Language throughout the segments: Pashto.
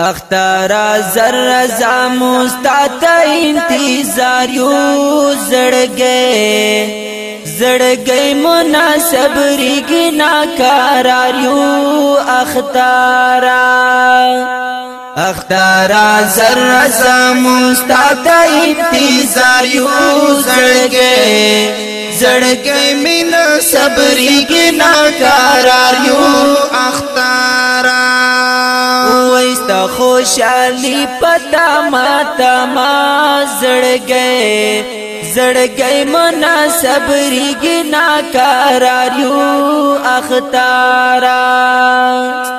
اختارا زر زاموستا تا انتظار یو زړګې زړګې مناسب ریګ نا قرار یو اختارا اختارا زر زاموستا تا انتظار یو زړګې زړګې مناسب ریګ نا قرار یو اختارا د خوشالي پتا ما تما زړګي زړګي منا صبرېږي نا کاراریو اختارا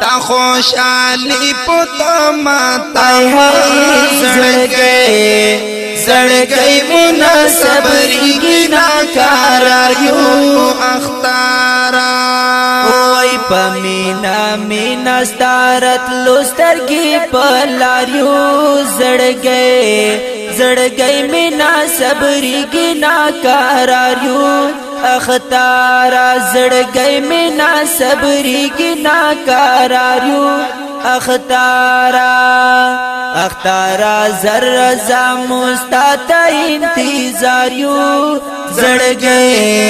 تا خوشالي پتا ما تما زړګي زړګي منا صبرېږي نا کاراریو اختارا پمینا مینا ستارت لسترگی پلاریو زڑ گئے زڑ گئی مینا صبری کی ناکاراریو اختارا زڑ گئی مینا صبری کی ناکاراریو اختارا اختارا زر زمستا تا انتظاریو زړګي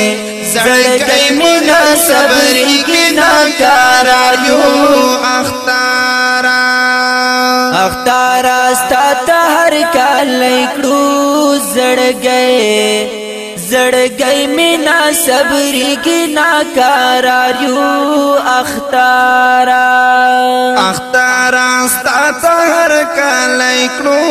زړګي مونږه صبرې کې ناکارا یو اختارا اختارا ستا ته هر کال کړو زړګي زړګي مینا صبرېږي ناکارار یو اختارا اختارا ستاسو هر کله کړو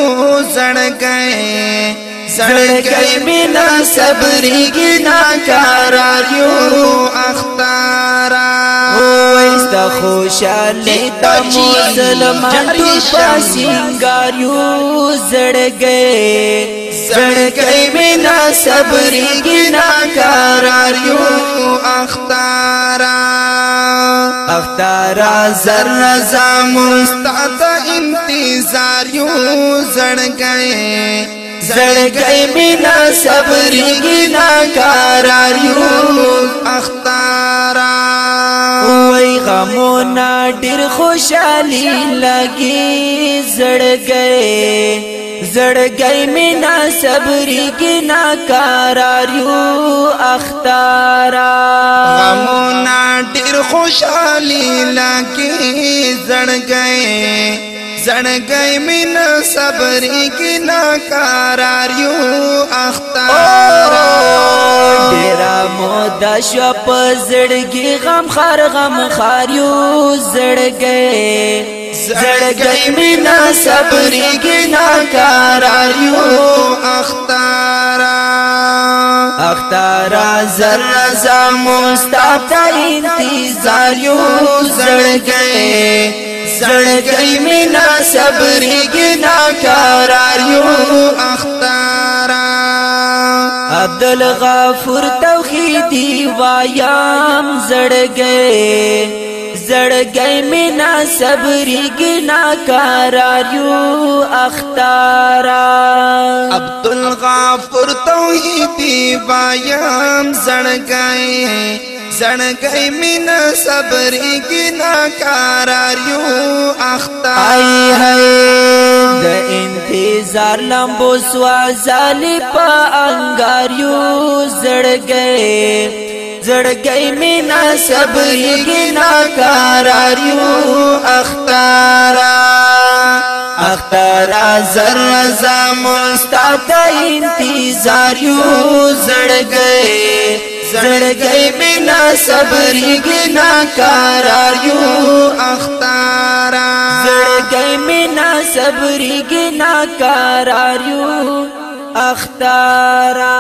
زړګي زړګي مینا صبرېږي ناکارار یو اختارا وایست خوشاله ته مسلمان تو پاسنګار یو زړګي زړګي بنا صبری گنا کراریو اختارا اختارا زر رضا مستعطا انتظاریو زڑ گئے زڑ گئے بنا صبری گنا کراریو اختارا وی غمونا ډیر خوشحالی لګي زړګې زړګي مینا صبرې کې نا کاراریو اختارا غمونا ډېر خوشحالي لکه زړګي زړګي مینا صبرې کې نا کاراریو اختارا ډېر مودا شو په زړګي غم خار غم خاریو زړګي زړګي مینا صبرېږي نا کاراریو اختارا اختارا زر زمون ستاپ تا انتظار یو زړګي زړګي مینا صبرېږي نا کاراریو اختارا عبد الغفور توحیدی وایام زړګي زړګي مینا صبري گنا کاراریو اختارا عبد الغفور توحیدی بیان زړګي زړګي مینا صبري گنا کاراریو اختار ای هی د انتظار لمبو سوا زالي په انګاریو زړګي زړګي مینا صبرېږي ناکاراریو اختارا اختارا زر زم مستعد انتظار یو زړګي زړګي مینا صبرېږي ناکاراریو اختارا زړګي مینا صبرېږي ناکاراریو اختارا